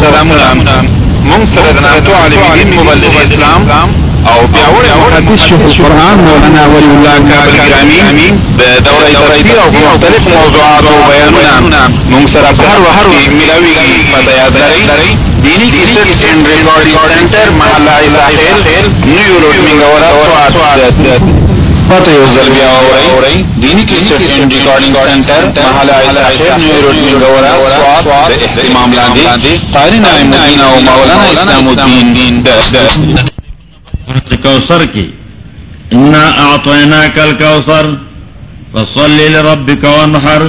سلامونه مونږ سره د ناتو عالم دین مبلغ اسلام او بیاوړ حدیث شیخ القرآن مولانا ولی الله کابل گرامی د دورې دورې او مختلف موضوعات او بیانونه مونږ سره هر وخت کې ملاوي په یاد لري دینی کیسټ اینڈ ریکارډینګ سنټر محله ساحل نیو روډ منګورا سوات پتہ یو ځل بیا اوري دینی کیسټ اینڈ ریکارډینګ سنټر محله ساحل نیو روډ منګورا سوات د اهتمام لاندې قاری نائم مدینہ او مولانا اسلام الدین کوثر کی انا اعطینا کل کوثر فصلی لربک وانحر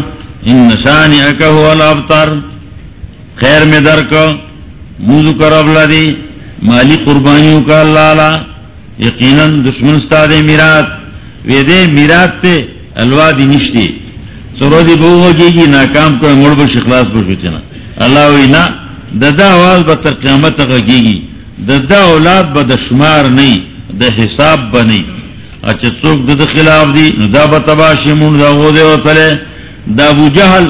ان شانئک هو الابتر خیر میں در کو موزو کا رب لدی مالی قربانیوں کا اللہ لا یقیناً دشمن استاد میرات۔ وے دے میرات تے الوا دی نشتی. سرو دی بہو ہو گی، ناکام کو مڑ بش اخلاص پر چنا اللہ وی نا، ددا آواز بتر قیامت تک گی گی. ددا اولاد ب دشمار نہیں د حساب بنی اچھا چوک د خلاف دی دا بتباشی من دا غو دے وتلے دا ابو جہل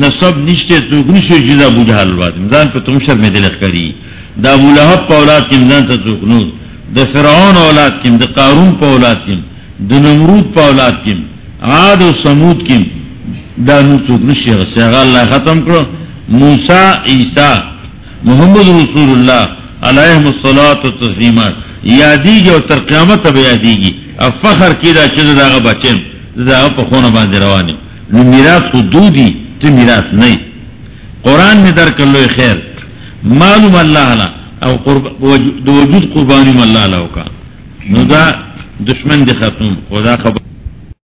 نسب نشتے چوک نشو جدا جی ابو جہل بات میدان پہ تم شر میں دل کری. دا ابو لہب پا اولاد کم دان تا چوک نو. دا فرعون اولاد کم دا قارون پا اولاد کم دا نمرود پا اولاد کم عاد و سمود کم دا نو چوک نشی غسیغا اللہ ختم کرو. موسیٰ، عیسیٰ، محمد رسول اللہ علیہ الصلاة و تسلیمات یادی تر قیامت اب یادی گی فخر کی دا چیز دا غا بچیم. دا غا پا خون باندی روانی. نو میراث خود دو دی تو میراث نہیں قرآن میں در کر لو خیر. معلوم اللہ علا. او قرب دو وجود قربانی اللہ علا کا نو دا دشمن دی ختم خدا خبر۔